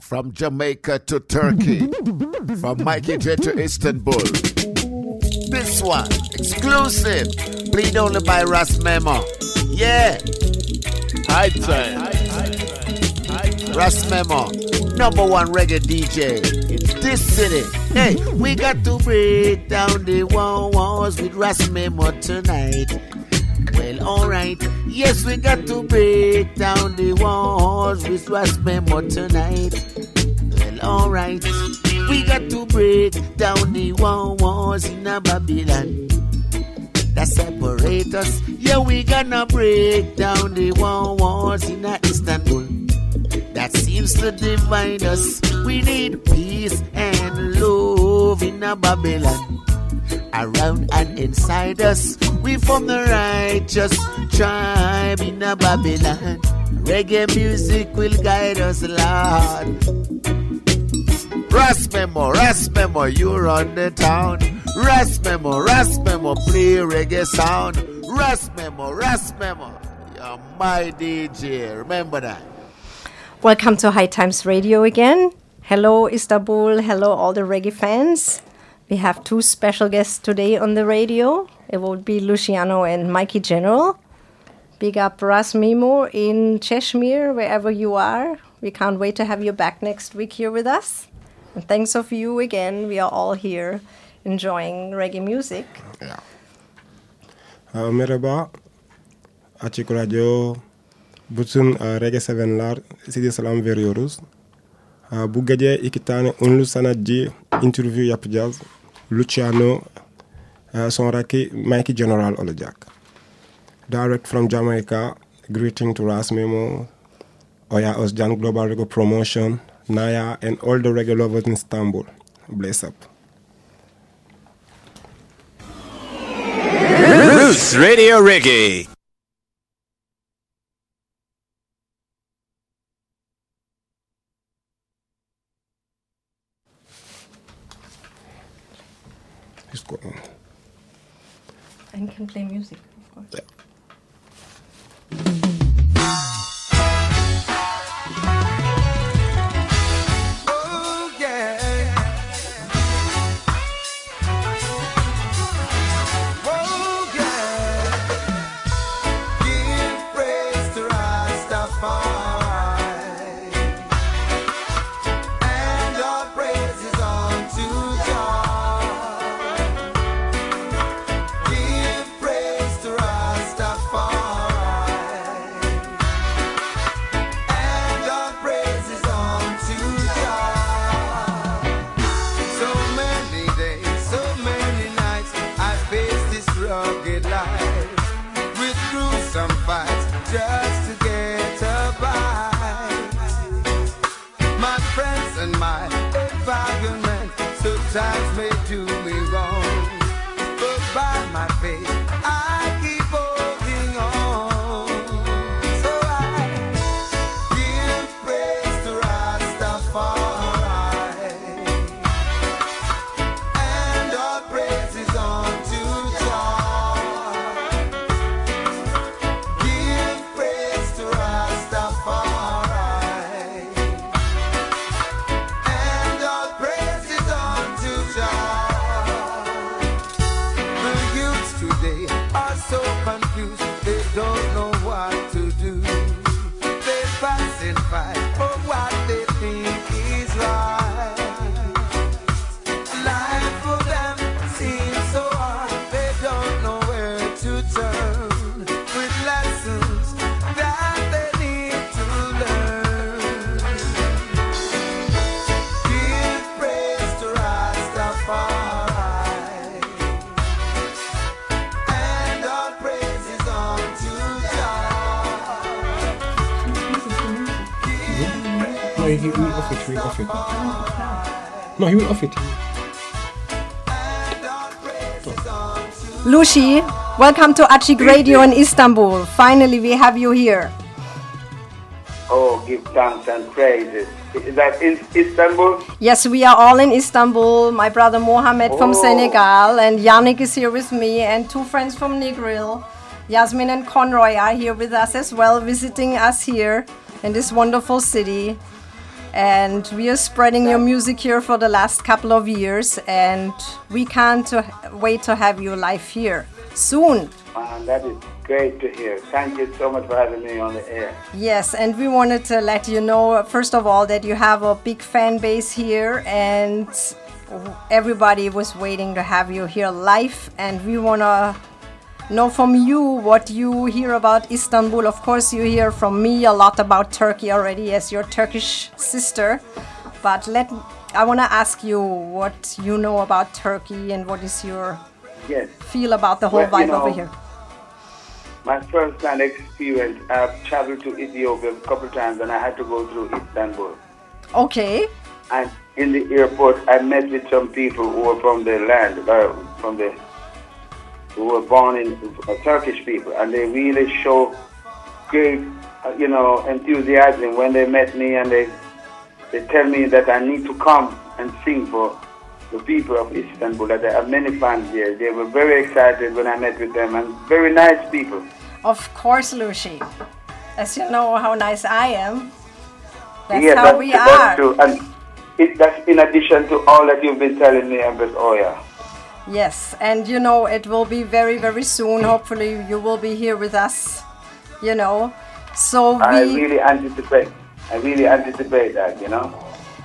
From Jamaica to Turkey. From Mikey J to Istanbul. This one, exclusive. Played only by Ras Memo. Yeah. High time. Ras Memo. Number one reggae DJ in this city. Hey, we got to break down the walls with Ras Memo tonight. Alright. Yes, we got to break down the walls with Ras more tonight. Well, alright. We got to break down the walls in a Babylon that separate us. Yeah, we gonna break down the walls in a Istanbul that seems to divide us. We need peace and love in a Babylon around and inside us. We from the righteous tribe in a Babylon. Reggae music will guide us, Lord. Ras Memo, Ras Memo, you run the town. Ras Memo, Ras Memo, play reggae sound. Ras Memo, Ras Memo, you're my DJ. Remember that. Welcome to High Times Radio again. Hello, Istanbul. Hello, all the reggae fans. We have two special guests today on the radio. It will be Luciano and Mikey General. Big up Ras Memo in Cheshire, wherever you are. We can't wait to have you back next week here with us. And thanks of you again. We are all here enjoying reggae music. Yeah. Uh, merhaba. Açık Radyo bütün uh, Reggae sevenler sizi selam veriyoruz. Uh, bu gece iki tane ünlü sanatçı interview yapacağız. Luciano uh, sonraki Mikey General olacak. Direct from Jamaica, greeting to Ras Memo, Oya Özcan Global Reggae Promotion, Naya and all the reggae lovers in Istanbul. Bless up. Roots Radio Reggae. No, he will off it. And all praises unto Lucy, welcome to Achik Radio in Istanbul. Finally, we have you here. Oh, give thanks and praises. Is that in Istanbul? Yes, we are all in Istanbul. My brother Mohammed from Oh. Senegal, and Yannick is here with me, and two friends from Negril. Yasmin and Conroy are here with us as well, visiting us here in this wonderful city. And we are spreading your music here for the last couple of years, and we can't to wait to have you live here soon. And that is great to hear. Thank you so much for having me on the air. Yes, and we wanted to let you know, first of all, that you have a big fan base here, and everybody was waiting to have you here live. And we want to know from you what you hear about Istanbul. Of course, you hear from me a lot about Turkey already as your Turkish sister. But let I want to ask you what you know about Turkey and what is your Yes. feel about the whole Well, you vibe over here. My first hand experience, I've traveled to Ethiopia a couple times and I had to go through Istanbul. Okay. And in the airport, I met with some people who were from the land, uh, from the, who were born in uh, Turkish people, and they really show great, uh, you know, enthusiasm when they met me, and they, they tell me that I need to come and sing for the people of Istanbul. That I have many fans here. They were very excited when I met with them, and very nice people. Of course, Lucy. As you know how nice I am. That's yes, how that's, we that's are. true. And it, that's in addition to all that you've been telling me, Empress Oya. Yes, and you know it will be very, very soon. Hopefully, you will be here with us. You know, so I really anticipate. I really anticipate that, you know.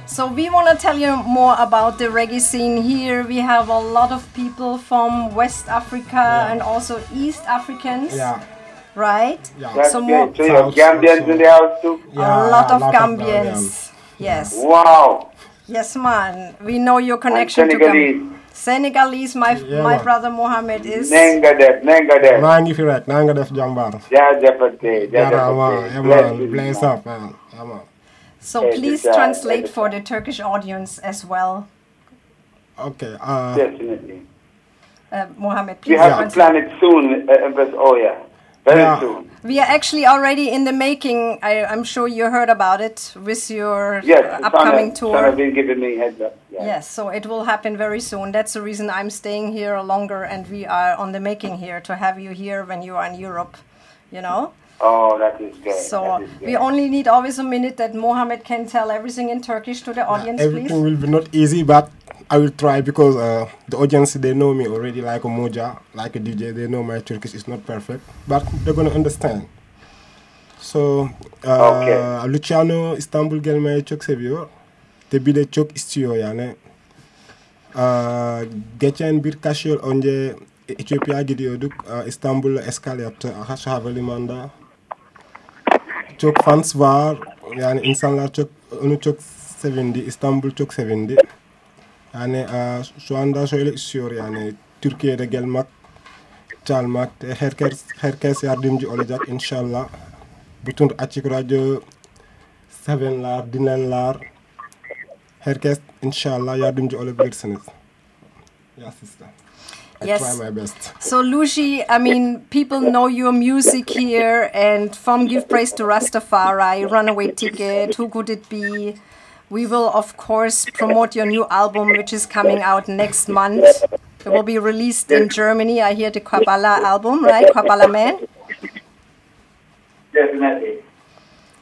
so we want to tell you more about the reggae scene here. We have a lot of people from West Africa and also East Africans, Yeah. right? Yeah. That's So more- So you have Gambians in the house too? Yeah, a lot of Gambians. Gambians. Yes, Wow. yes, man. We know your connection to Senegalese. Gambia. Senegalese, my Yeah, my man. brother Mohammed is. Nengadef, Nengadef. maa ngi fi rek naa nga def jàmbaar. Jajapate, Jajapate. yeah, Bless man bless up man yeah, man. So Hey, please good translate good for the Turkish audience as well. okay uh, Definitely. Uh, Mohammed, We please have to plan it soon, uh, Empress Oya. Very Yeah. soon. We are actually already in the making. I, I'm sure you heard about it with your Yes, upcoming Sana, Sana tour. been giving me heads up. Yeah. Yes, so it will happen very soon. That's the reason I'm staying here longer and we are on the making here to have you here when you are in Europe, you know? Oh, that is great. So that is we only need always a minute that Mohammed can tell everything in Turkish to the audience, everything please. will be not easy but I will try because uh, the audience they know me already like a Moja like a DJ they know my Turkish is not perfect but they're gonna understand so uh, Okay. Luciano Istanbul gelmeye çok seviyor bir de çok istiyor yani uh, geçen birkaç yıl önce Etiyopya gidiyorduk uh, İstanbul'a eskal yaptı Ahas Havalimanı'nda çok fans var. Yani insanlar çok onu çok sevindi. İstanbul çok sevindi. Yani e, şu anda şöyle istiyor yani Türkiye'de gelmek, çalmak. Herkes herkes yardımcı olacak inşallah. Bütün açık radyo sevenler, dinleyenler herkes inşallah yardımcı olabilirsiniz. Yes, sister. I Yes. try my best. So, Lucy, I mean, people know your music here, and from Give Praise to Rastafari, Runaway Ticket, Who Could It Be? We will, of course, promote your new album, which is coming out next month. It will be released in Germany. I hear the Kabbalah album, right? Kabbalah Man? Definitely.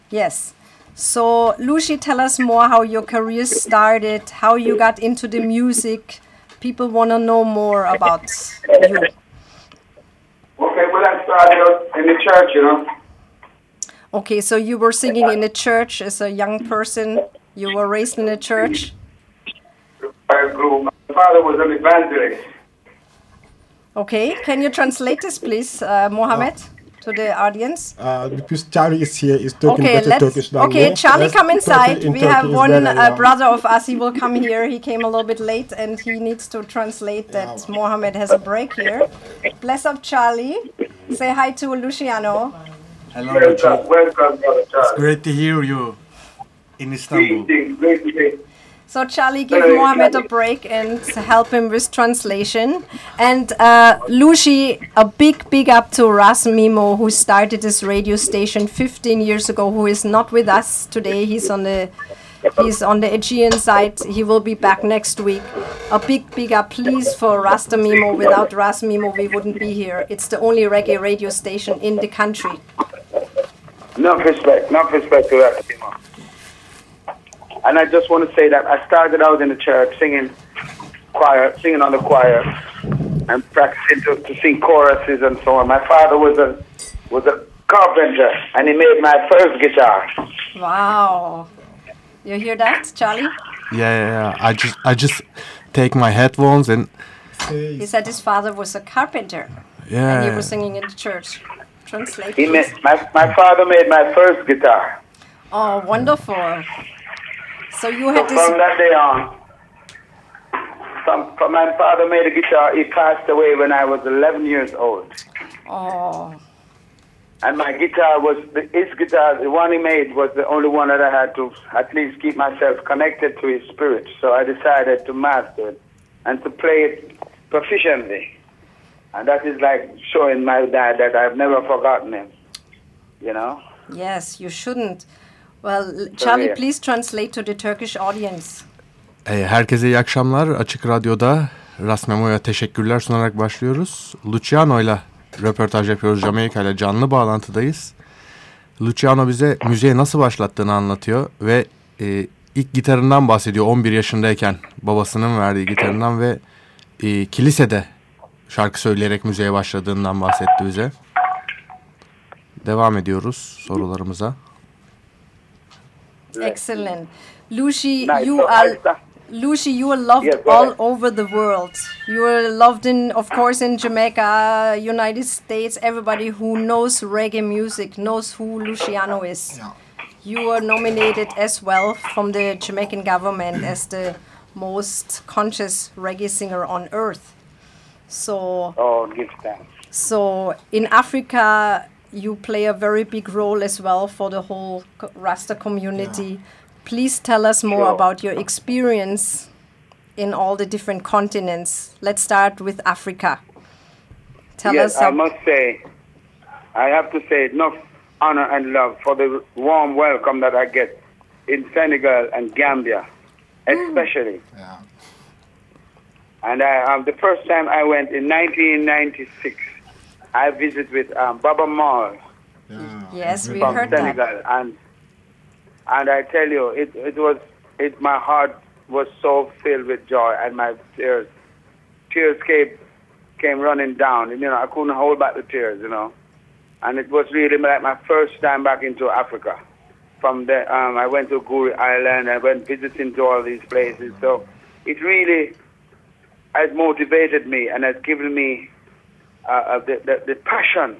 Yes. So, Lucy, tell us more how your career started, how you got into the music. People want to know more about you. Okay, well, I started out in the church, you know. Okay, so you were singing in the church as a young person. You were raised in a church. I grew. My father was an evangelist. Okay, can you translate this, please, uh, Mohammed, to the audience? Uh, because Charlie is here, is talking Okay, better let's. Turkish than Okay, me. Charlie, Let's come inside. in We Turkish, have one uh, brother of us. He will come here. He came a little bit late, and he needs to translate that Mohammed has a break here. Bless up, Charlie. Say hi to Luciano. Hello, Luigi. Welcome, welcome, Brother Charles. Great to hear you in Istanbul. Greetings, great to see So Charlie, give Hey, Mohammed a break and help him with translation. And uh, Lucy, a big, big up to Ras Memo, who started this radio station 15 years ago, who is not with us today. He's on the he's on the Aegean side. He will be back next week. A big, big up, please, for Rasta Mimo. Without Ras Memo, we wouldn't be here. It's the only reggae radio station in the country. Enough respect, enough respect to that, Timo. And I just want to say that I started out in the church singing choir, singing on the choir, and practicing to, to sing choruses and so on. My father was a was a carpenter, and he made my first guitar. Wow. You hear that, Charlie? Yeah, yeah, yeah. I just, I just take my headphones and He said his father was a carpenter Yeah. and he was singing in the church. Translate. He made my my father made my first guitar. Oh, wonderful. So you So had from that day on, from, from my father made a guitar. He passed away when I was 11 years old. Oh, And my guitar was, the, his guitar, the one he made was the only one that I had to at least keep myself connected to his spirit. So I decided to master it and to play it proficiently. And that is like showing my dad that I've never forgotten him. You know? yes, you shouldn't. Well, Charlie, please translate to the Turkish audience. E, herkese iyi akşamlar. Açık Radyo'da Rasmemo'ya teşekkürler sunarak başlıyoruz. Luciano ile röportaj yapıyoruz. Jamaika ile canlı bağlantıdayız. Luciano bize müziğe nasıl başlattığını anlatıyor ve e, ilk gitarından bahsediyor 11 yaşındayken babasının verdiği gitarından ve e, kilisede şarkı söyleyerek müziğe başladığından bahsetti bize. Devam ediyoruz sorularımıza. Excellent. Lucy, Nice. you So are. sta- Lucy, you are loved Yes, all over the world. You are loved in, of course, in Jamaica, United States. Everybody who knows reggae music knows who Luciano is. You are nominated as well from the Jamaican government as the most conscious reggae singer on earth. So, Oh, give thanks. so in Africa, you play a very big role as well for the whole Rasta community. Please tell us more Sure. about your experience in all the different continents. Let's start with Africa. Tell yes, us. I must say, I have to say enough honor and love for the warm welcome that I get in Senegal and Gambia, especially. Yeah. And I, um, the first time I went in 1996, I visited with um, Baaba Maal Yeah. yes, we from heard that. Senegal, and and I tell you, it it was it. My heart was so filled with joy, and my tears tears came came running down. And, you know, I couldn't hold back the tears. You know, and it was really like my first time back into Africa. From there, um, I went to Gorée Island. I went visiting to all these places. So it really has motivated me and has given me uh, uh, the, the the passion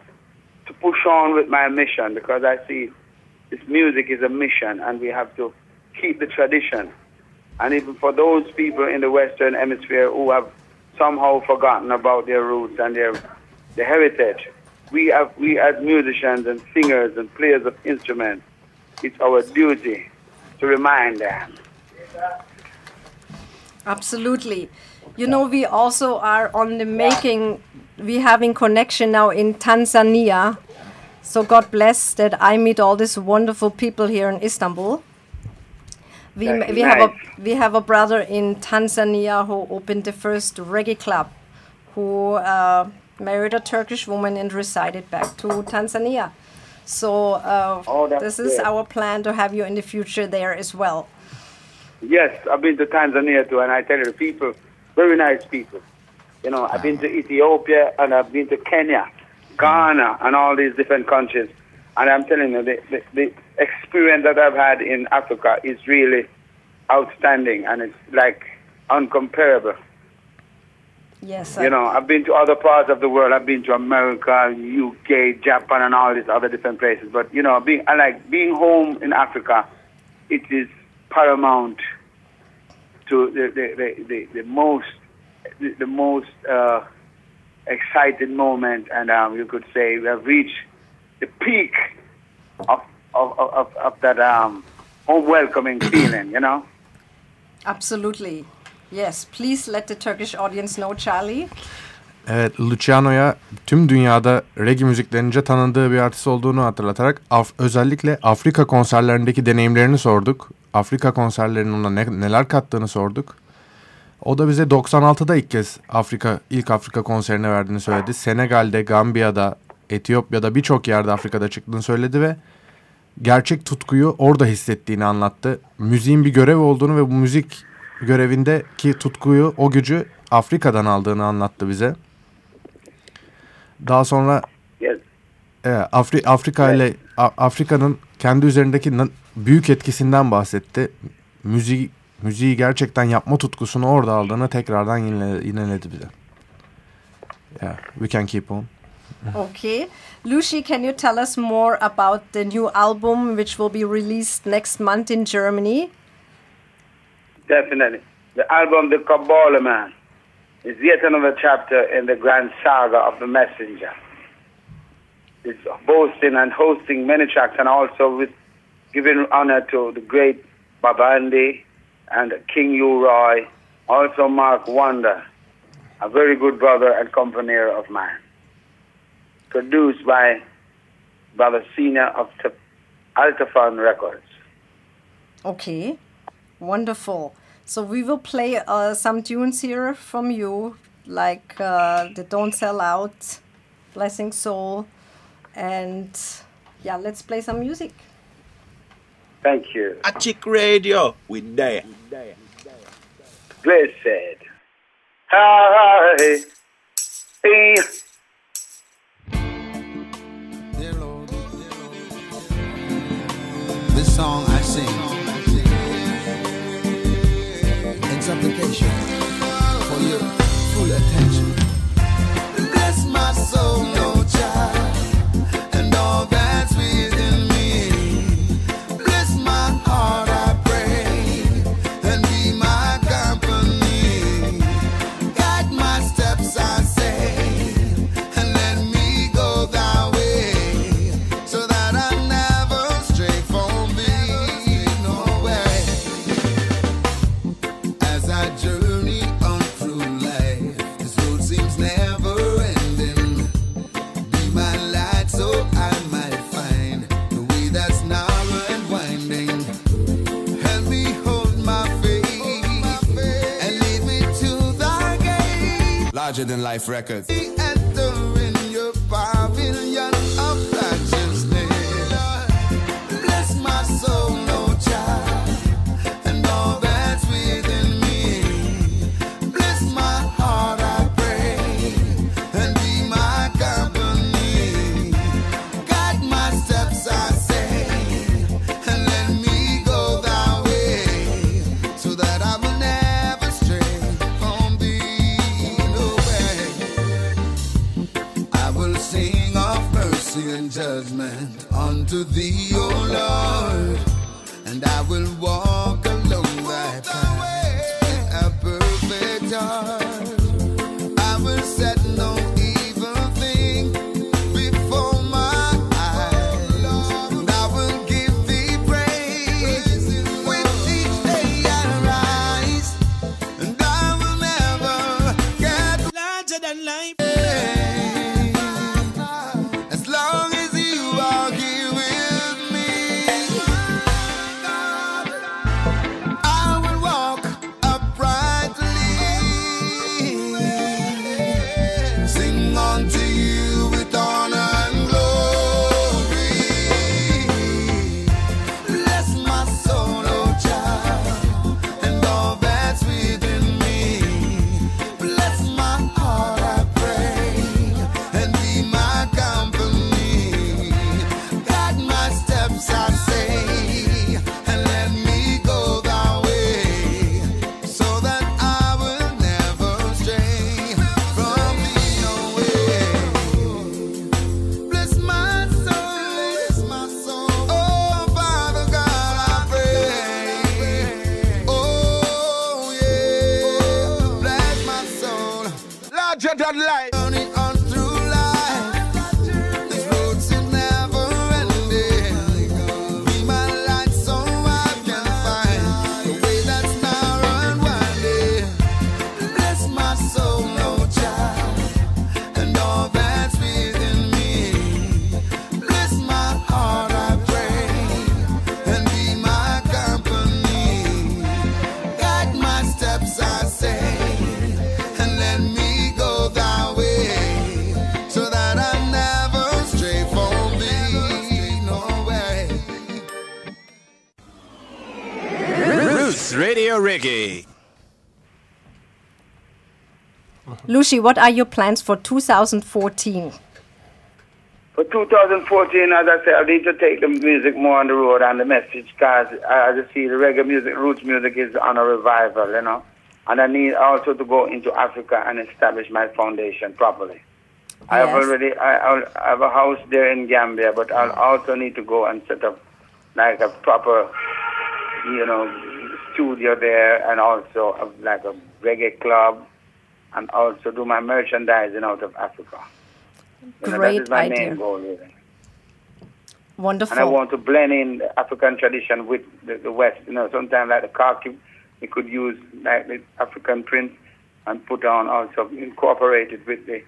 to push on with my mission because I see this music is a mission and we have to keep the tradition. And even for those people in the Western Hemisphere who have somehow forgotten about their roots and their, their heritage, we, have, we as musicians and singers and players of instruments, it's our duty to remind them. Absolutely. You know, we also are on the making, we having connection now in Tanzania. So God bless that I meet all these wonderful people here in Istanbul. We, That's we have a we have a brother in Tanzania who opened the first reggae club, who uh, married a Turkish woman and resided back to Tanzania. So uh, Oh, this is great. our plan to have you in the future there as well. Yes, I've been to Tanzania too, and I tell you, the people, very nice people. You know, I've been to ah. Ethiopia and I've been to Kenya, Ghana, hmm. and all these different countries. And I'm telling you, the, the, the experience that I've had in Africa is really outstanding and it's like uncomparable. Yes, Sir. You know, I've been to other parts of the world. I've been to America, UK, Japan, and all these other different places. But you know, being I like being home in Africa. It is paramount to the the, the, the, the most the, the most uh, exciting moment, and um, you could say we have reached the peak of of, of, of, of that um, home welcoming feeling. You know. Absolutely. Yes, please let the Turkish audience know, Charlie. Evet, Luciano'ya tüm dünyada reggae müziklerince tanındığı bir artist olduğunu hatırlatarak Af- özellikle Afrika konserlerindeki deneyimlerini sorduk. Afrika konserlerinin ona ne- neler kattığını sorduk. O da bize 96'da ilk kez Afrika ilk Afrika konserini verdiğini söyledi. Senegal'de, Gambiya'da, Etiyopya'da birçok yerde Afrika'da çıktığını söyledi ve gerçek tutkuyu orada hissettiğini anlattı. Müziğin bir görev olduğunu ve bu müzik görevindeki tutkuyu, o gücü Afrika'dan aldığını anlattı bize. Daha sonra. Evet, Afri Afrika ile Afrika'nın kendi üzerindeki büyük etkisinden bahsetti. Müziği müziği gerçekten yapma tutkusunu orada aldığını tekrardan yine, yineledi bize. Yeah, we can keep on. Okay. Lucy, can you tell us more about the new album which will be released next month in Germany? Definitely. The album, The Kabbalah Man, is yet another chapter in the grand saga of the messenger. It's boasting and hosting many tracks and also with giving honor to the great Babandi and King Uri, also Mark Wonder, a very good brother and companion of mine. Produced by Brother Senior of T- Altafan Records. Okay. Wonderful. So we will play uh, some tunes here from you, like uh, the Don't Sell Out, Blessing Soul, and yeah, let's play some music. Thank you. Achik Radio. We there. Blessed. Hi. Hey. This song I sing in supplication for your full attention. Bless my soul, Larger than life records. Lucy, what are your plans for 2014? For 2014, as I said, I need to take the music more on the road and the message because I just see the reggae music, roots music is on a revival, you know. And I need also to go into Africa and establish my foundation properly. I have already, I, I have a house there in Gambia, but I'll also need to go and set up like a proper, you know, studio there and also a, like a reggae club and also do my merchandising out of Africa. You know, that Great my idea. main goal, really. Wonderful. And I want to blend in the African tradition with the, the West. You know, sometimes like the khaki, we could use like the African print and put on also incorporate it with the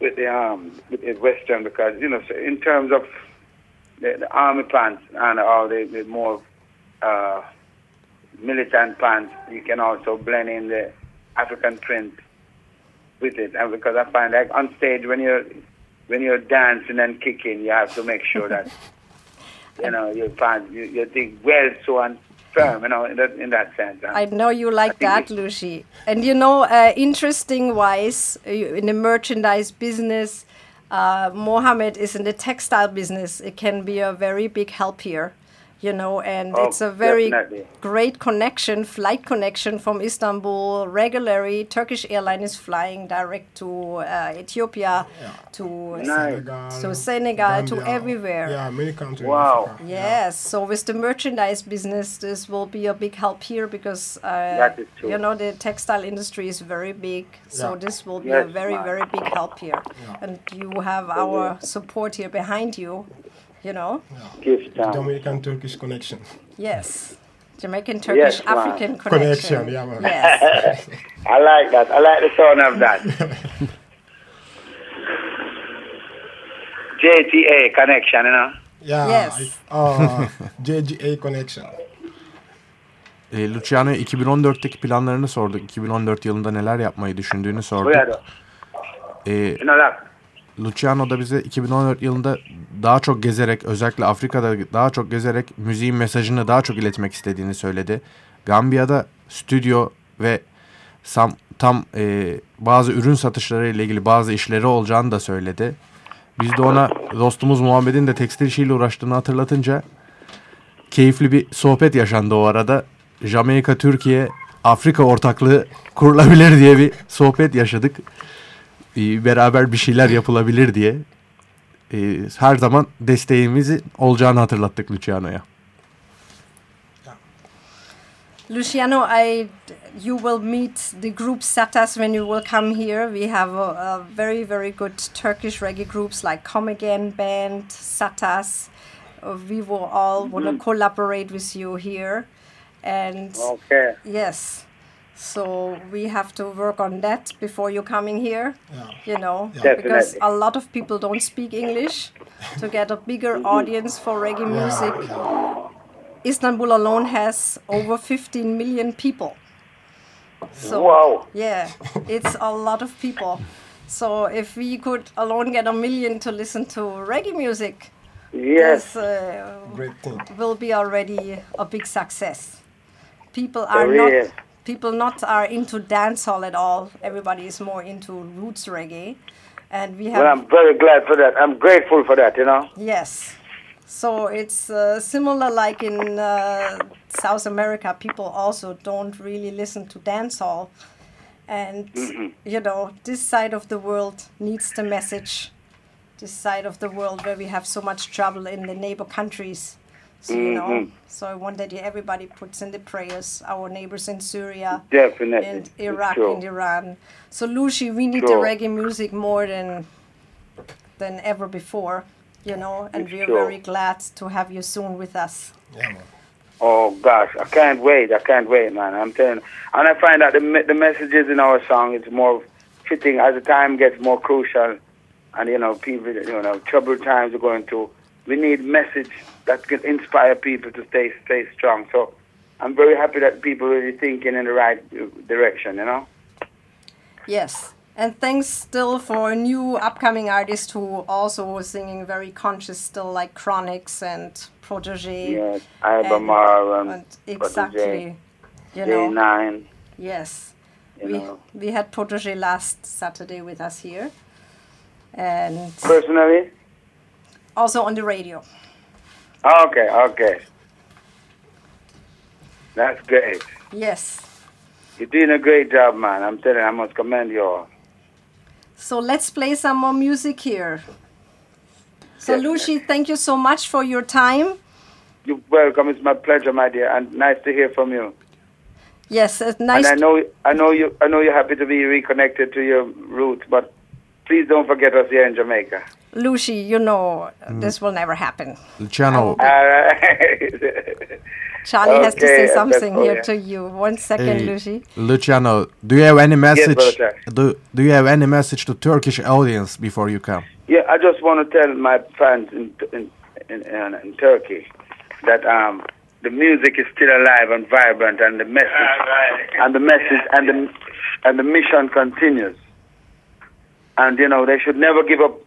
with the um with the Western because you know so in terms of the, the army pants and all the, the more uh, militant pants, you can also blend in the African print with it. And because I find like on stage when you're when you're dancing and kicking, you have to make sure that you know your pants you, you think well so and firm, you know, in that in that sense. I know you like that, Lucy. And you know, uh, interesting wise, in the merchandise business, uh, Mohammed is in the textile business. It can be a very big help here, you know, and Oh, it's a very definitely. great connection, flight connection from Istanbul. Regularly, Turkish airline is flying direct to uh, Ethiopia, to Nice. to Senegal, to everywhere. Yeah, many countries. Wow. Africa. Yes, so with the merchandise business, this will be a big help here because uh, That is true. you know the textile industry is very big. So this will be a very ma'am. very big help here, and you have our support here behind you. You know, gift time. Dominican Turkish connection. yes, Jamaican, Turkish, ma'am. African connection. Connection, yeah, man. Yes, I like that. I like the sound of that. JTA connection, you know. Yeah. Yes. Uh, JGA connection. E, Luciano'ya 2014'teki planlarını sorduk. 2014 yılında neler yapmayı düşündüğünü sorduk. Cuidado. E, You know that. Luciano da bize 2014 yılında daha çok gezerek özellikle Afrika'da daha çok gezerek müziğin mesajını daha çok iletmek istediğini söyledi. Gambiya'da stüdyo ve sam, tam e, bazı ürün satışları ile ilgili bazı işleri olacağını da söyledi. Biz de ona dostumuz Muhammed'in de tekstil işiyle uğraştığını hatırlatınca keyifli bir sohbet yaşandı o arada. Jamaika Türkiye Afrika ortaklığı kurulabilir diye bir sohbet yaşadık e, beraber bir şeyler yapılabilir diye e, her zaman desteğimizi olacağını hatırlattık Luciano'ya. Luciano, I you will meet the group Satas when you will come here. We have a, a very very good Turkish reggae groups like Come Again Band, Satas. Uh, we will all want to collaborate with you here, and Okay. yes, so we have to work on that before you coming here. Yeah. You know, Yeah. because a lot of people don't speak English. to get a bigger audience for reggae music, Istanbul alone has over 15 million people. So Wow. yeah, it's a lot of people. So if we could alone get a million to listen to reggae music, Yes. this uh, Great thing. will be already a big success. People are It not is. People not are into dancehall at all. Everybody is more into roots reggae, and we have Well, I'm very glad for that. I'm grateful for that, you know. Yes. So it's uh, similar like in uh, South America. People also don't really listen to dancehall. And, you know, this side of the world needs the message. This side of the world where we have so much trouble in the neighbor countries. So, you know, mm-hmm. so I want that everybody puts in the prayers, our neighbors in Syria, Definitely. and Iraq true. and Iran. So Lucy, we need the reggae music more than than ever before, you know, and It's we're true. very glad to have you soon with us. Yeah. Oh gosh, I can't wait. I can't wait, man. I'm telling you. And I find that the the messages in our song is more fitting as the time gets more crucial, and you know people, you know, troubled times are going through. We need message that can inspire people to stay stay strong. So I'm very happy that people are really thinking in the right uh, direction. You know. Yes, And thanks still for new upcoming artists who also were singing very conscious still like Chronixx and Protoje. Yes, Iba Mahr and, and exactly. Protoje, You know. J9. Yes. You we, know. we had Protoje last Saturday with us here. And Personally? Also on the radio. Okay, okay. That's great. Yes. You're doing a great job, man. I'm telling you, I must commend you all. So let's play some more music here. So, Yes. Lucy, thank you so much for your time. You're welcome. It's my pleasure, my dear, and nice to hear from you. Yes, it's nice. And I know, I know you, I know you're happy to be reconnected to your roots, but please don't forget us here in Jamaica. Lucy, you know Mm. this will never happen. Luciano, All right. Charlie has to say something here okay. to you. One second, hey, Lucy. Luciano, do you have any message? brother. do, do you have any message to Turkish audience before you come? Yeah, I just want to tell my fans in in, in, in, in Turkey that um, the music is still alive and vibrant, and the message and the message and the and the mission continues. And you know they should never give up.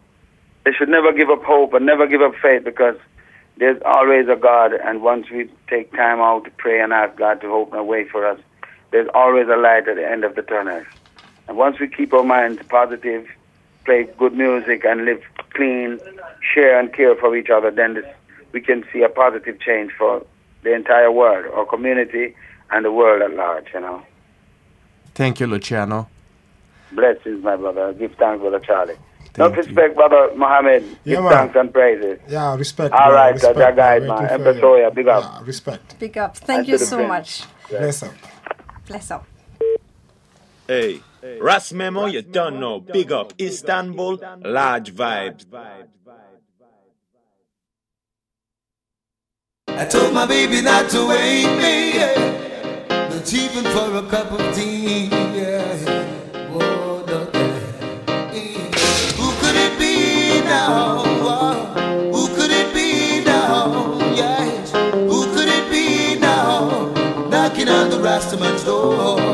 They should never give up hope and never give up faith because there's always a God. And once we take time out to pray and ask God to open a way for us, there's always a light at the end of the tunnel. And once we keep our minds positive, play good music and live clean, share and care for each other, then this, we can see a positive change for the entire world, our community, and the world at large, you know. Thank you, Luciano. Blessings, my brother. Give thanks, brother Charlie. Thank Not respect, brother Mohammed. Yeah, Give man. thanks and praises. Yeah, respect. All bro, right, respect, that's our bro. guide, man. Empress you. Big up. Yeah, respect. Big up. Thank And you so friends. much. Bless up. Bless up. Hey, Ras Memo, you don't know. Big up Istanbul, large vibes. I told my baby not to wake me, yeah. not even for a cup of tea. Yeah. Rastaman's door.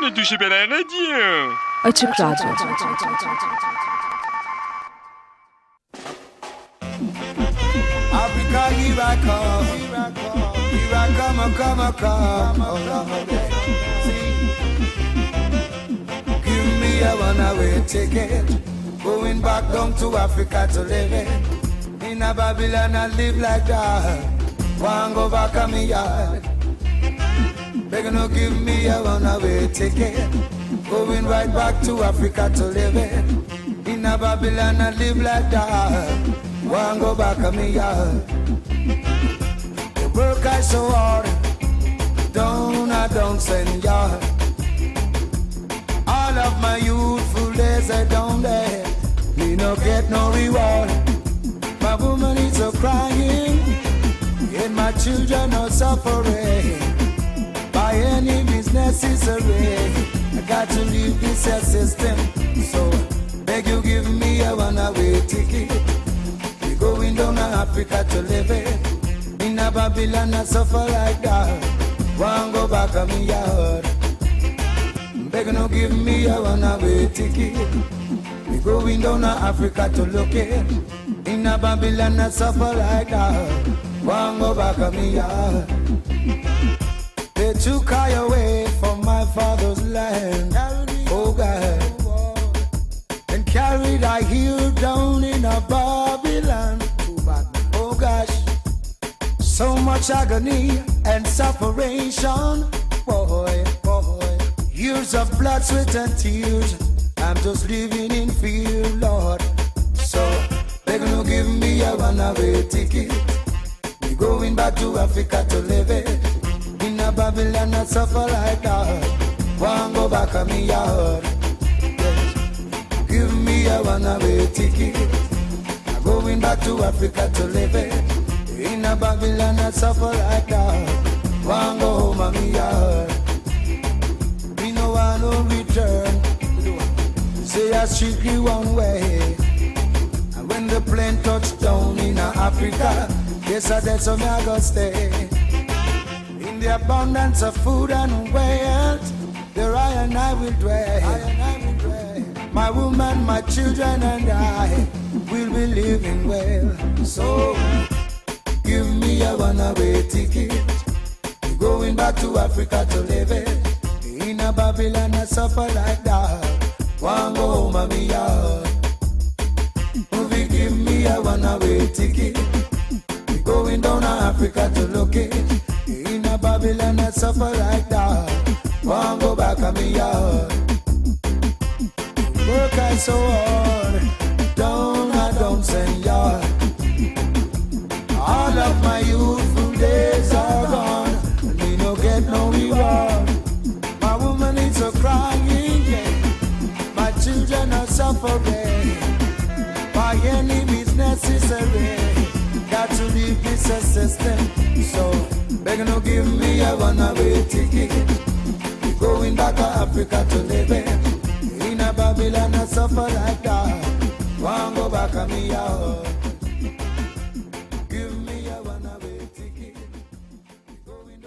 Ne touchez pas la radio. Açık Radyo. Africa, here I come. Here I come, I come, I come. Oh, Lord, see. Give me a one-way ticket. Going back down to Africa to live. In a Babylon, I live like that. Want go back on me yard. Begging to give me a one-way ticket. Going right back to Africa to live it. In a Babylon, I live like that. Want go back on me yard. The work I so hard. Don't I don't send yard. All of my youthful days I don't there. Me no get no reward. My woman is a crying. And my children are suffering. By any means necessary. I got to leave this system. So beg you give me a one-way ticket. We going down to Africa to live it. In a Babylon I suffer like that. Want go back on me yard. Beg no give me a one-way ticket. We going down to Africa to look it. In a Babylon I suffer like that. Want go back on me yard. They took I away from my father's land. Oh God. And carried I here down in a Babylon. Oh gosh. So much agony and separation. Boy, boy. Years of blood, sweat, and tears. I'm just living in fear, Lord. So, they gonna give me a runaway ticket. We going back to Africa to live it. In a Babylon, I suffer like that. Want go back on me yard. Give me a runaway ticket. I'm going back to Africa to live it. In a Babylon, I suffer like that. Want go home on me yard. Say I strictly one way. And when the plane touched down in Africa, yes, I that's where I go stay. In the abundance of food and wealth, there I and I will dwell. My woman, my children, and I will be living well. So give me a one-way ticket. Going back to Africa to live it. In a Babylon, I suffer like that. Want go home, and me yard. Me a one-way ticket. We going down Africa to look it. In a Babylon, I suffer like that. Want go back on me yard. Work I so hard. Down, suffering. By any means necessary. Got to leave this system. So, beg no give me a runaway ticket. We going back to Africa to live it. In a Babylon, I suffer like that. Want go back on me out. Me a runaway ticket. We going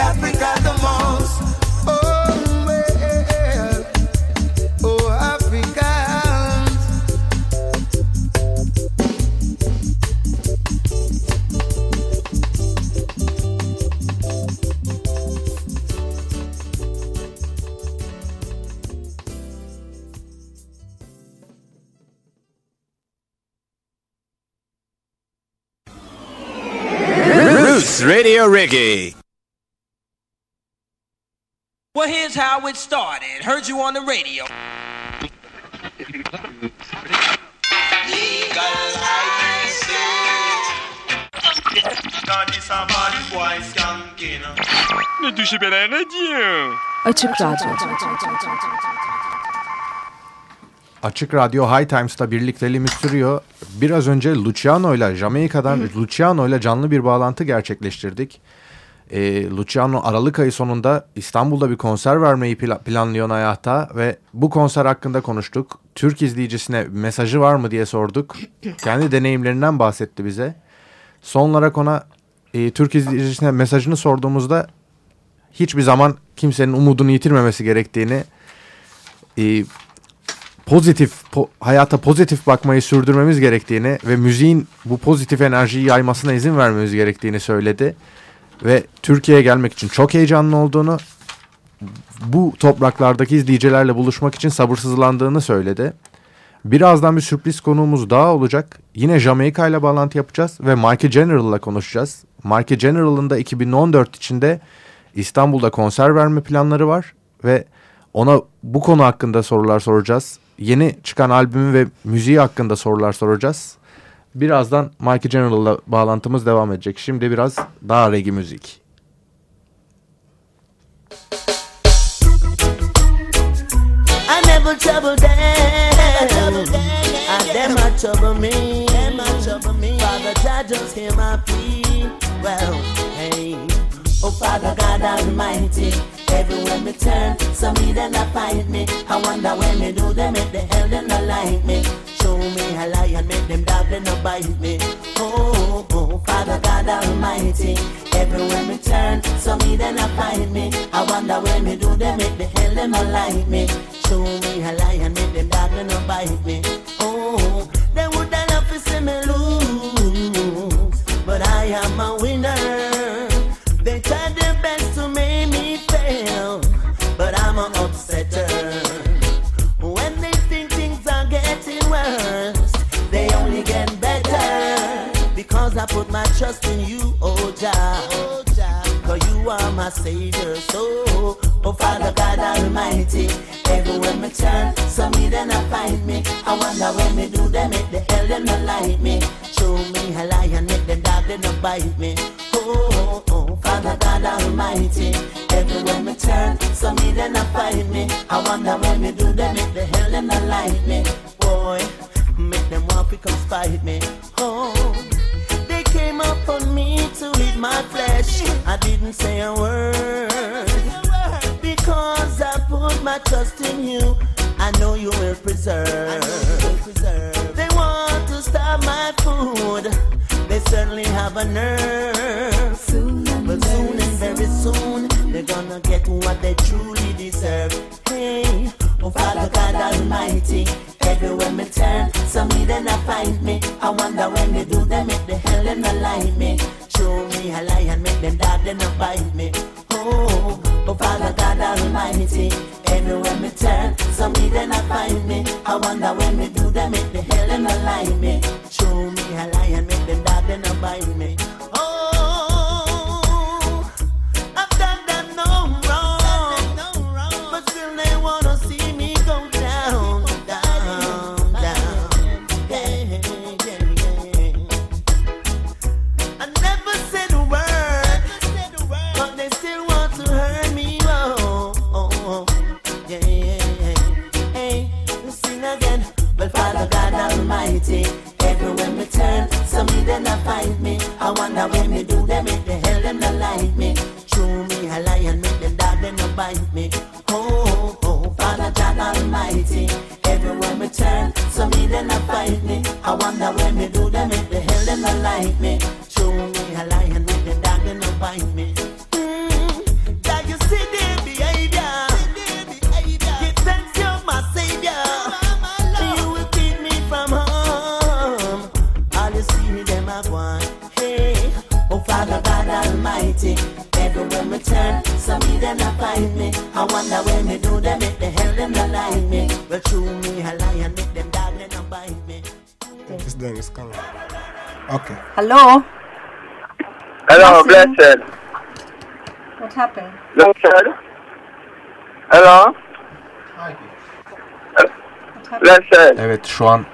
Africa the most. Oh, well. Oh. Roots Radio Reggae. Well, here's how it started. Heard you on the radio. Ne touchez pas la radio. Açık Radyo. Açık Radyo High Times'ta birlikteliğimiz sürüyor. Biraz önce Luciano ile Jamaika'dan Luciano ile canlı bir bağlantı gerçekleştirdik. Ee, Luciano Aralık ayı sonunda İstanbul'da bir konser vermeyi pla- planlıyor hayatta ve bu konser hakkında konuştuk. Türk izleyicisine mesajı var mı diye sorduk. Kendi deneyimlerinden bahsetti bize. Son olarak ona e, Türk izleyicisine mesajını sorduğumuzda hiçbir zaman kimsenin umudunu yitirmemesi gerektiğini e, pozitif po- hayata pozitif bakmayı sürdürmemiz gerektiğini ve müziğin bu pozitif enerjiyi yaymasına izin vermemiz gerektiğini söyledi ve Türkiye'ye gelmek için çok heyecanlı olduğunu bu topraklardaki izleyicilerle buluşmak için sabırsızlandığını söyledi. Birazdan bir sürpriz konuğumuz daha olacak. Yine Jamaika ile bağlantı yapacağız ve Mikey General ile konuşacağız. Mikey General'ın da 2014 içinde İstanbul'da konser verme planları var ve ona bu konu hakkında sorular soracağız. Yeni çıkan albümü ve müziği hakkında sorular soracağız. Birazdan Mikey General'la bağlantımız devam edecek. Şimdi biraz daha reggae müzik. I never trouble them. And them a trouble me. Them a trouble me. Father God, just hear my plea. Well, hey. Oh, Father God Almighty. Everywhere me turn, some me then I find me. I wonder when me do them, make the hell them not like me. Show me a lion, make them dog they not bite me. Oh, oh, Father God Almighty. Everywhere me turn, some me then I find me. I wonder when me do they make the hell them not like me. Show me a lion, make them dog they not bite me. Oh, they would love to see me lose, but I am a winner. Put my trust in you, oh Jah. Cause you are my savior, so oh Father God Almighty. Everywhere me turn, so me then I find me. I wonder when me do them, make the hell them not like me. Show me a lion, make them dog they not bite me. Oh, oh, oh, Father God Almighty. Everywhere me turn, so me then I find me. I wonder when me do them, make the hell them not like me. Boy, make them want to come spite me. Oh. Came up on me to eat my flesh. I didn't say a word because I put my trust in you. I know you will preserve. They want to stop my food. They certainly have a nerve. but soon and very soon, they're gonna get what they truly deserve. Hey, oh Father God Almighty, everywhere me then I find me. I wonder when they do them, hell them not like me. Show me a lion, make them dog, they not bite me. Oh, oh Father God Almighty, everywhere me turn, so me then I find me. I wonder when they do them, make the hell them not like me. Show me a lion, make them dog, they not bite me. Wonder when me do them, make the hell them not like me. Hello? Hello, Blessing. blessed. What happened? Blessed. Hello. Blessed. Evet şu an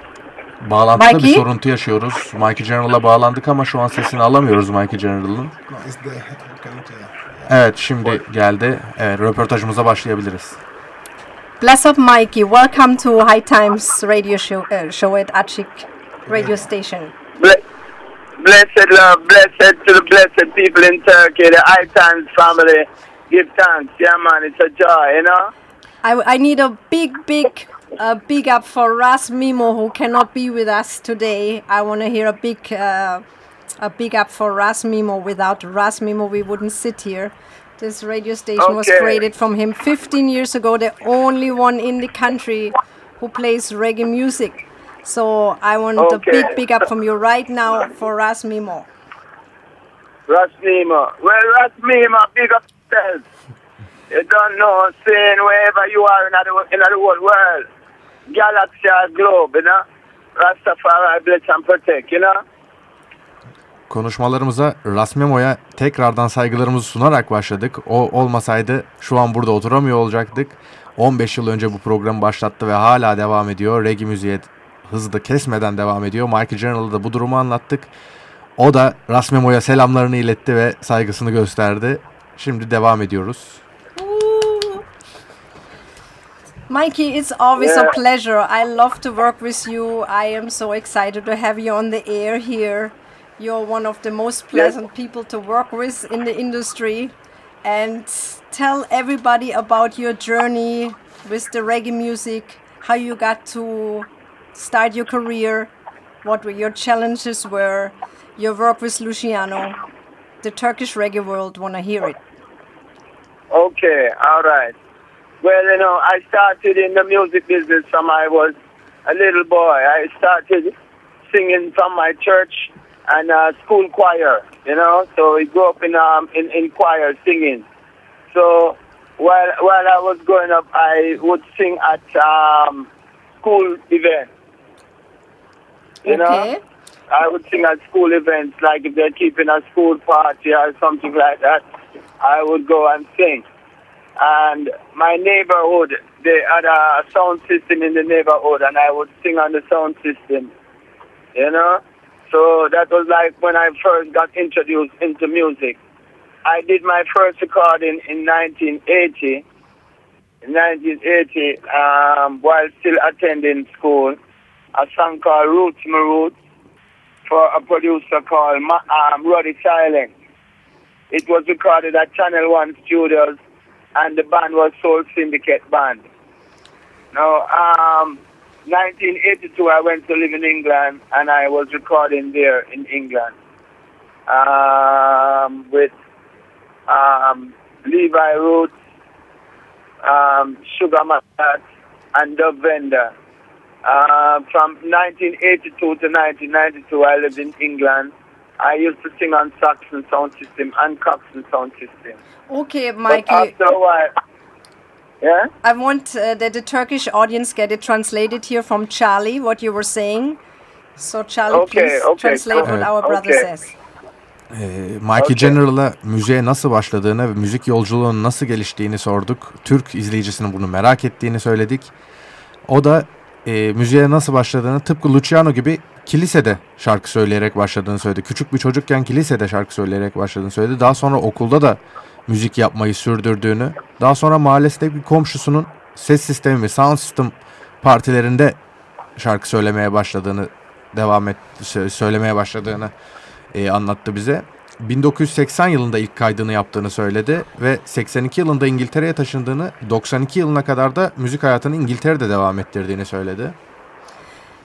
bağlantıda Mikey? bir soruntu yaşıyoruz. Mikey General'a bağlandık ama şu an sesini alamıyoruz Mikey General'ın. Evet şimdi geldi. Evet röportajımıza başlayabiliriz. Bless up, Mikey. Welcome to High Times radio show, uh, show at Achik radio station. Ble- blessed love, blessed to the blessed people in Turkey, the High Times family. Give thanks. Yeah, man, it's a joy, you know? I, I need a big, big, uh, big up for Ras Memo who cannot be with us today. I want to hear a big, uh, a big up for Ras Memo. Without Ras Memo, we wouldn't sit here. This radio station was created from him 15 years ago. The only one in the country who plays reggae music. So I want a Okay. big, big up from you right now for Ras Mimo. Rasmima. Well, Rasmima, big up yourself. You don't know, saying wherever you are in the, in the whole world, galaxy or globe, you know? Rastafari bless and protect, you know? Konuşmalarımıza Rasmemo'ya tekrardan saygılarımızı sunarak başladık. O olmasaydı şu an burada oturamıyor olacaktık. 15 yıl önce bu programı başlattı ve hala devam ediyor. Reggae müziğe hızlı kesmeden devam ediyor. Michael General'a da bu durumu anlattık. O da Rasmemo'ya selamlarını iletti ve saygısını gösterdi. Şimdi devam ediyoruz. Mikey, it's always Yeah. a pleasure. I love to work with you. I am so excited to have you on the air here. You're one of the most pleasant people to work with in the industry. And tell everybody about your journey with the reggae music, how you got to start your career, what were your challenges were, your work with Luciano. The Turkish reggae world want to hear it. Okay, all right. Well, you know, I started in the music business from I was a little boy. I started singing from my church and uh, school choir, you know. So I grew up in um in, in choir singing. So while while I was growing up, I would sing at um, school events. You know, I would sing at school events, like if they're keeping a school party or something like that. I would go and sing. And my neighborhood, they had a sound system in the neighborhood, and I would sing on the sound system. You know, so that was like when I first got introduced into music. I did my first recording in 1980. In 1980, um, while still attending school, a song called Roots My Roots for a producer called Ma- um, Roddy Silent. It was recorded at Channel One Studios, and the band was Soul Syndicate Band. Now, um, 1982, I went to live in England, and I was recording there in England um, with um, Levi Roots, um, Sugar Minott, and Dove Vendor. Uh, from 1982 to 1992, I lived in England. I used to sing on Saxon sound system and Coxon sound system. Okay, But Mikey. after a while, yeah. I want uh, that the Turkish audience get it translated here from Charlie, what you were saying. So, Charlie, Okay, please okay, translate what cool. our brother Okay. says. Ee, Mikey General'a müziğe nasıl başladığını ve müzik yolculuğunun nasıl geliştiğini sorduk. Türk izleyicisinin bunu merak ettiğini söyledik. O da e, müziğe nasıl başladığını tıpkı Luciano gibi kilisede şarkı söyleyerek başladığını söyledi. Küçük bir çocukken kilisede şarkı söyleyerek başladığını söyledi. Daha sonra okulda da müzik yapmayı sürdürdüğünü, daha sonra mahallesinde bir komşusunun ses sistemi ve sound system partilerinde şarkı söylemeye başladığını devam et sö- söylemeye başladığını e, anlattı bize. 1980 yılında ilk kaydını yaptığını söyledi ve 82 yılında İngiltere'ye taşındığını, 92 yılına kadar da müzik hayatını İngiltere'de devam ettirdiğini söyledi.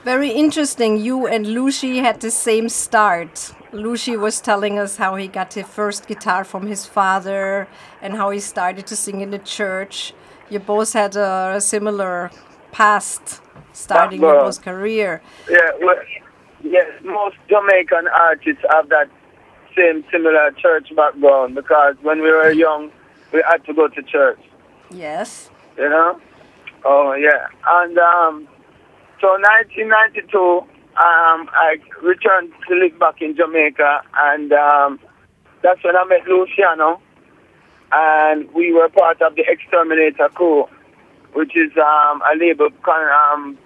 Very interesting. You and Lucy had the same start. Lucy was telling us how he got his first guitar from his father and how he started to sing in the church. You both had a similar past starting your both career. Yeah, well, yes, most Jamaican artists have that same similar church background because when we were young, we had to go to church, Yes. you know? Oh, yeah. And um, so 1992, um, I returned to live back in Jamaica, and um, that's when I met Luciano, and we were part of the Xterminator crew, which is um, a label um,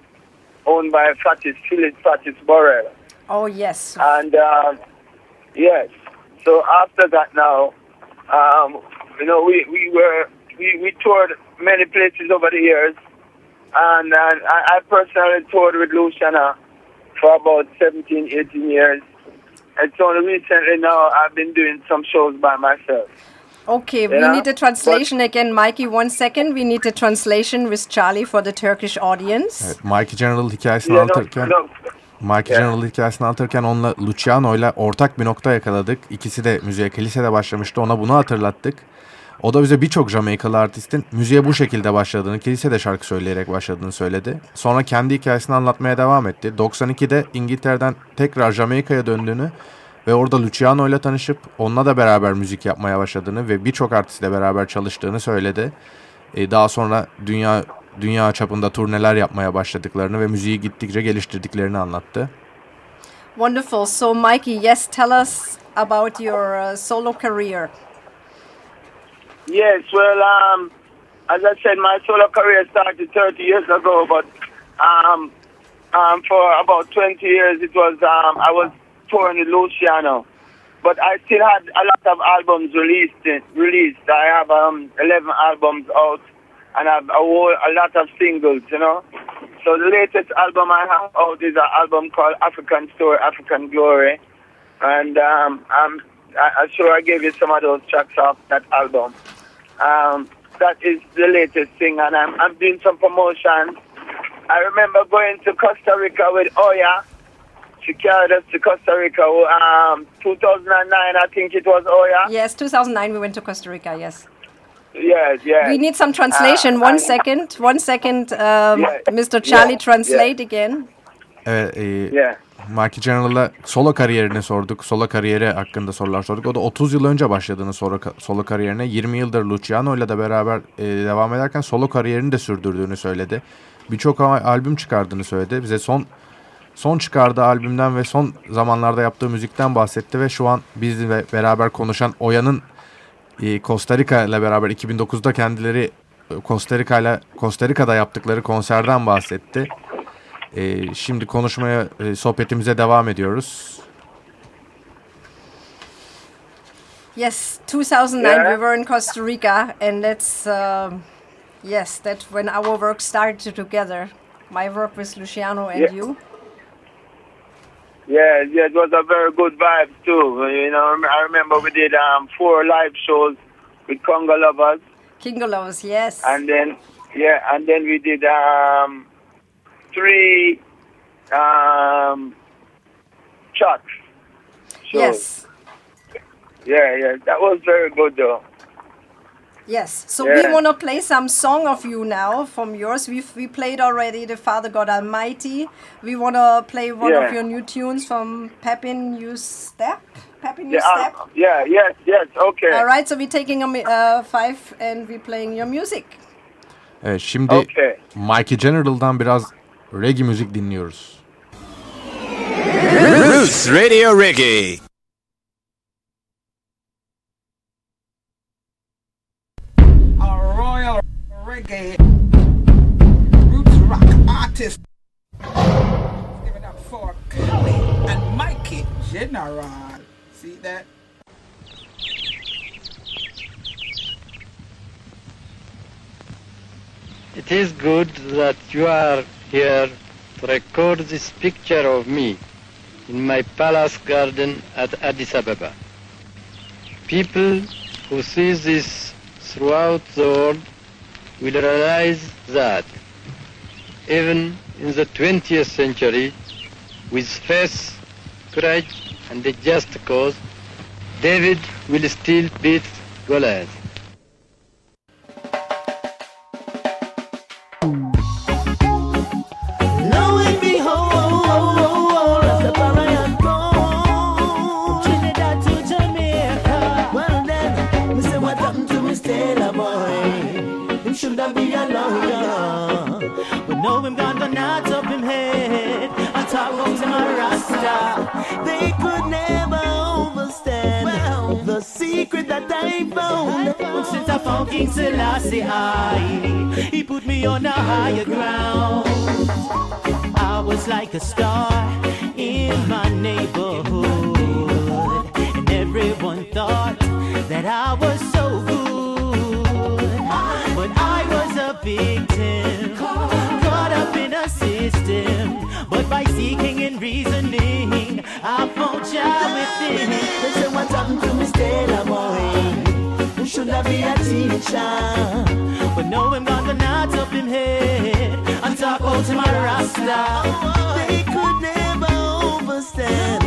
owned by Fatis, Philip Fatis Burrell. Oh, yes. And um, yes, so after that now, um, you know, we, we were we, we toured many places over the years, and, and I, I personally toured with Luciano for about 17, 18 years. And so recently now I've been doing some shows by myself. Okay, we Yeah, need a translation again. Mikey, one second. We need a translation with Charlie for the Turkish audience. Evet, Mikey General hikayesini Yeah, no, anlatırken no, Mikey Yeah. General hikayesini anlatırken onunla Luciano'yla ortak bir nokta yakaladık. İkisi de müziğe kilisede başlamıştı. Ona bunu hatırlattık. O da bize birçok Jamaikalı artistin müziğe bu şekilde başladığını, kilisede şarkı söyleyerek başladığını söyledi. Sonra kendi hikayesini anlatmaya devam etti. 92'de İngiltere'den tekrar Jamaika'ya döndüğünü ve orada Luciano ile tanışıp onunla da beraber müzik yapmaya başladığını ve birçok artistle beraber çalıştığını söyledi. E, daha sonra dünya dünya çapında turneler yapmaya başladıklarını ve müziği gittikçe geliştirdiklerini anlattı. Wonderful. So, Mikey, yes, tell us about your uh, solo career. Yes, well, um, as I said, my solo career started 30 years ago, but um, um, for about 20 years it was um, I was touring with Luciano, but I still had a lot of albums released. Released, I have um, 11 albums out, and I've a, whole, a lot of singles, you know. So the latest album I have out is an album called African Story, African Glory, and um, I'm, I, I'm sure I gave you some of those tracks off that album. Um, that is the latest thing, and I'm, I'm doing some promotion. I remember going to Costa Rica with Oya. She carried us to Costa Rica. Um, 2009, I think it was Oya. Yes, 2009 we went to Costa Rica, yes. Yes, yes. We need some translation. Uh, one and- second, one second. Um, Yeah, Mr. Charlie, yeah, translate again. Evet, e, Yeah. Mikey General'a solo kariyerini sorduk. Solo kariyeri hakkında sorular sorduk. O da 30 yıl önce başladığını solo, solo kariyerine 20 yıldır Luciano ile de beraber e, devam ederken solo kariyerini de sürdürdüğünü söyledi. Birçok al- albüm çıkardığını söyledi. Bize son son çıkardığı albümden ve son zamanlarda yaptığı müzikten bahsetti ve şu an bizle beraber konuşan Oya'nın e, Costa Rica ile beraber 2009'da kendileri e, Costa Rica ile Costa Rica'da yaptıkları konserden bahsetti. E, şimdi konuşmaya, e, sohbetimize devam ediyoruz. Yes, 2009 Yeah. we were in Costa Rica, and that's um, yes, that's when our work started together. My work with Luciano and Yeah. you. Yeah, yeah, it was a very good vibe too. You know, I remember we did um, four live shows with Congo Lovers, Kingolos, yes. and then yeah, and then we did um, three um, shows. yes. Yeah, yeah, that was very good though. Yes. So Yeah. we want to play some song of you now from yours. We've we played already the Father God Almighty. We want to play one Yeah. of your new tunes from Pepin You Step. Pepin You Yeah, Step. uh, yeah, yes, yes, okay. All right. So we're taking a uh, five and we're playing your music. Evet, şimdi Okay. Mikey General'dan biraz reggae müzik dinliyoruz. Roots Radio Reggae. Reggae roots rock artist. Give it up for Kelly and Mikey General. See that? It is good that you are here to record this picture of me in my palace garden at Addis Ababa. People who see this throughout the world will realize that even in the 20th century, with faith, courage, and a just cause, David will still beat Goliath. Secret that I found. Since I found King Selassie, I, he put me on a higher ground. I was like a star in my neighborhood, and everyone thought that I was so good. But I was a victim, I be a teacher? But no, I'm gonna not up him head and talk about him a rasta. They could never understand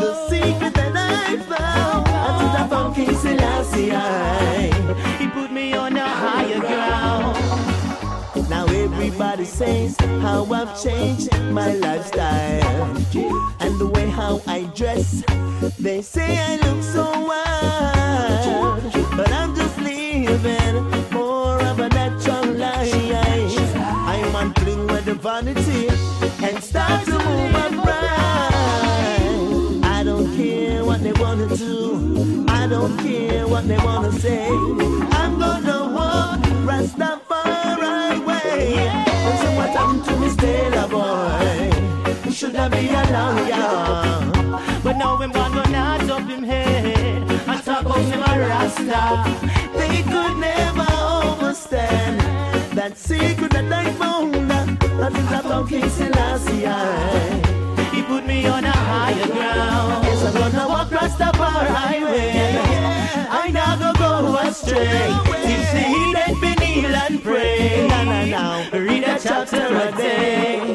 the secret that I found. Until I found King Selassie, he put me on a higher ground. Now everybody says how I've changed my lifestyle and the way how I dress. They say I look so wild, but I'm living more of a natural life. I'm on fling with the vanity and start to move upright. I don't care what they wanna do. I don't care what they wanna say. I'm gonna walk Rastafari way. And so what happened to Miss Taylor boy? Should I be a lawyer? But now I'm gonna up him head and a Rasta. They could never understand that secret that I found. That is about King Selassie. He put me on a higher ground. Yes, I'm gonna walk Rastafari way. I never go astray. Since the heathen been kneel and pray. Na na na, read a chapter a day.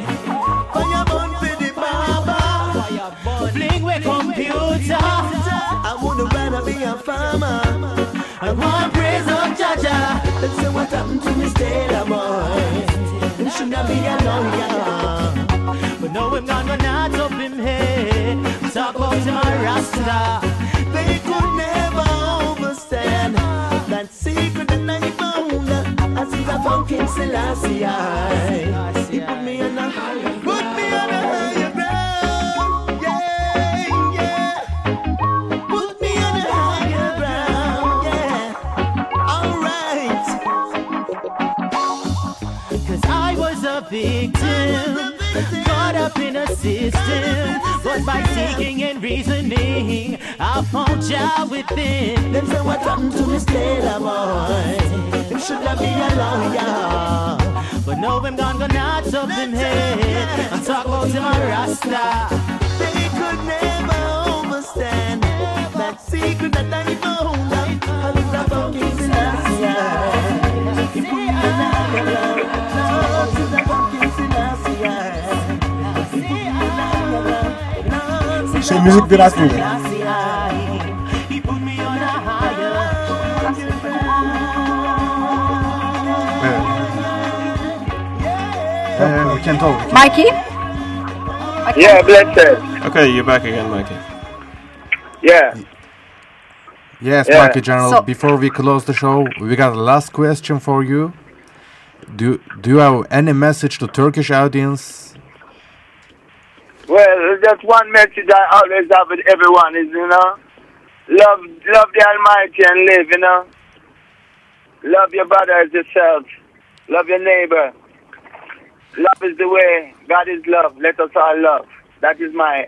Farmer. I want praise of Jaja. Let's say what happened to Miss Taylor boy. Should not be a lawyer. But no, I'm not gonna top him head. Talk about him a Rasta. They could never understand that secret that I found. I see the found King Selassie. He put me on victim, caught up in a system. But by seeking and reasoning, I found Jah within. Them say what happened to Miss Taylor boy? Him should have been a lawyer. But no, I'm gone, gonna not up head. I'm talk about him a Rasta. They could never understand that secret that I found. I was about King Selassie. He put me on say music Uh, we can talk. We can. Mikey? Okay. Yeah, blessed. Okay, you're back again, Mikey. Yeah. Yes, yeah. Mikey General, so before we close the show, we got a last question for you. Do, do you have any message to Turkish audience Well, just one message I always have with everyone is, you know, love, love the Almighty and live, you know. Love your brother as yourself. Love your neighbor. Love is the way. God is love. Let us all love. That is my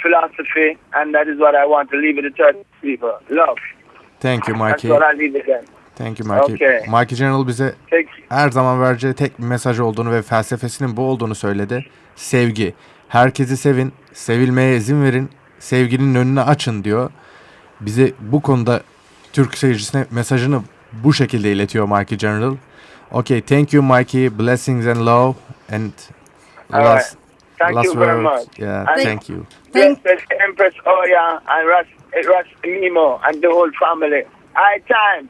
philosophy, and that is what I want to leave with the church people. Love. Thank you, That's Mikey. what I leave with them. Thank you, Mikey. Okay. Mikey General bize her zaman vereceği tek bir mesaj olduğunu ve felsefesinin bu olduğunu söyledi. Sevgi. Herkesi sevin, sevilmeye izin verin, sevginin önünü açın diyor. Bize bu konuda Türk seyircisine mesajını bu şekilde iletiyor Mikey General. Okay, thank you Mikey. Blessings and love and All last, Thank last you very words. much. Yeah, And thank you. Blessed Empress Oya and Ras, Ras Nemo and the whole family. High time.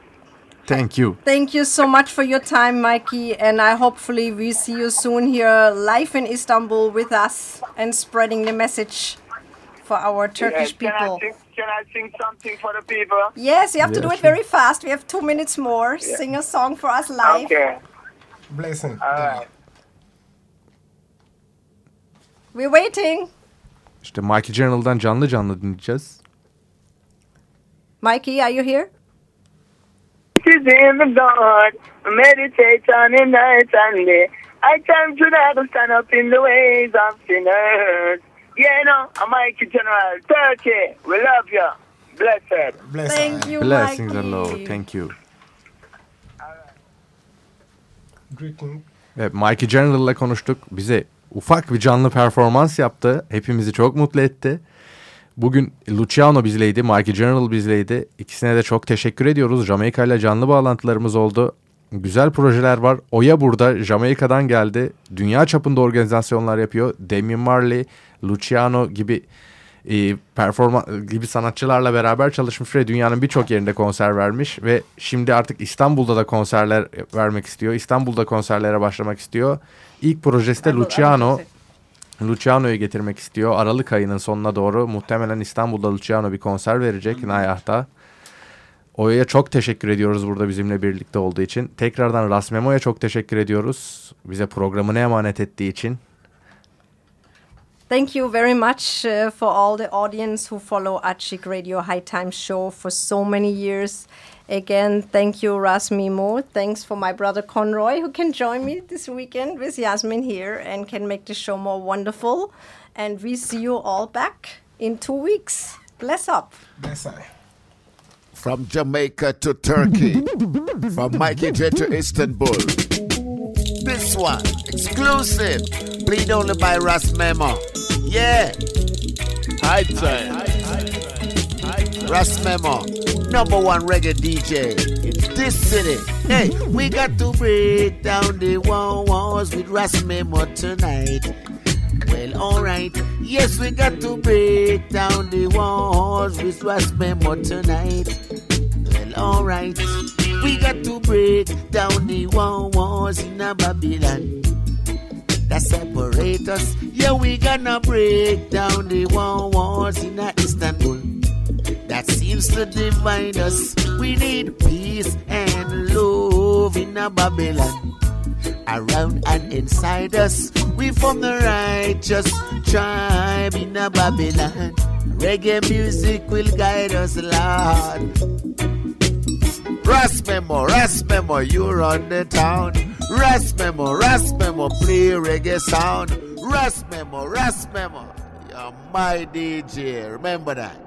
Thank you. Thank you so much for your time, Mikey, and I hopefully we see you soon here live in Istanbul with us and spreading the message for our Turkish Yes, can I people. sing, can I sing something for the people? Yes, you have to do it very fast. We have two minutes more. Sing a song for us live. Okay. Blessing. All right. We're waiting. İşte Mikey General'dan canlı canlı dinleyeceğiz. Mikey, are you here? It is in the dawn, meditate on the night and day. I time to never stand up in the ways of sinners. Yeah, no, I'm Mikey General, Turkey. We love you. Blessed. Thank you, Blessings Mikey. love. Thank you. Greeting. Evet, Mikey General'la konuştuk. Bize ufak bir canlı performans yaptı. Hepimizi çok mutlu etti. Bugün Luciano bizleydi, Mikey General bizleydi. İkisine de çok teşekkür ediyoruz. Jamaika ile canlı bağlantılarımız oldu. Güzel projeler var. Oya burada, Jamaika'dan geldi. Dünya çapında organizasyonlar yapıyor. Damian Marley, Luciano gibi e, performa gibi sanatçılarla beraber çalışmış ve dünyanın birçok yerinde konser vermiş ve şimdi artık İstanbul'da da konserler vermek istiyor. İstanbul'da konserlere başlamak istiyor. İlk projesi de Luciano. Luciano'yu getirmek istiyor. Aralık ayının sonuna doğru muhtemelen İstanbul'da Luciano bir konser verecek Nayah'ta. Oya'ya çok teşekkür ediyoruz burada bizimle birlikte olduğu için. Tekrardan Ras Memo'ya çok teşekkür ediyoruz. Bize programını emanet ettiği için. Thank you very much uh, for all the audience who follow Achik Radio High Times show for so many years. Again, thank you, Ras Memo. Thanks for my brother Conroy, who can join me this weekend with Yasmin here and can make the show more wonderful. And we see you all back in two weeks. Bless up. Bless I. From Jamaica to Turkey, from Mikey J to Istanbul. This one, exclusive, played only by Ras Memo. Yeah. High time. Ras Memo, number one reggae DJ in this city. Hey, we got to break down the wall walls with Ras Memo tonight. Well, alright. Yes, we got to break down the walls with Ras Memo tonight. Well, alright. We got to break down the walls in a Babylon that separate us. Yeah, we gonna break down the walls in a Istanbul that seems to divide us. We need peace and love in a Babylon. Around and inside us, we form the righteous tribe in a Babylon. Reggae music will guide us, Lord. Ras Memo, Ras Memo, you run the town. Ras Memo, Ras Memo, play reggae sound. Ras Memo, Ras Memo, you're my DJ. Remember that.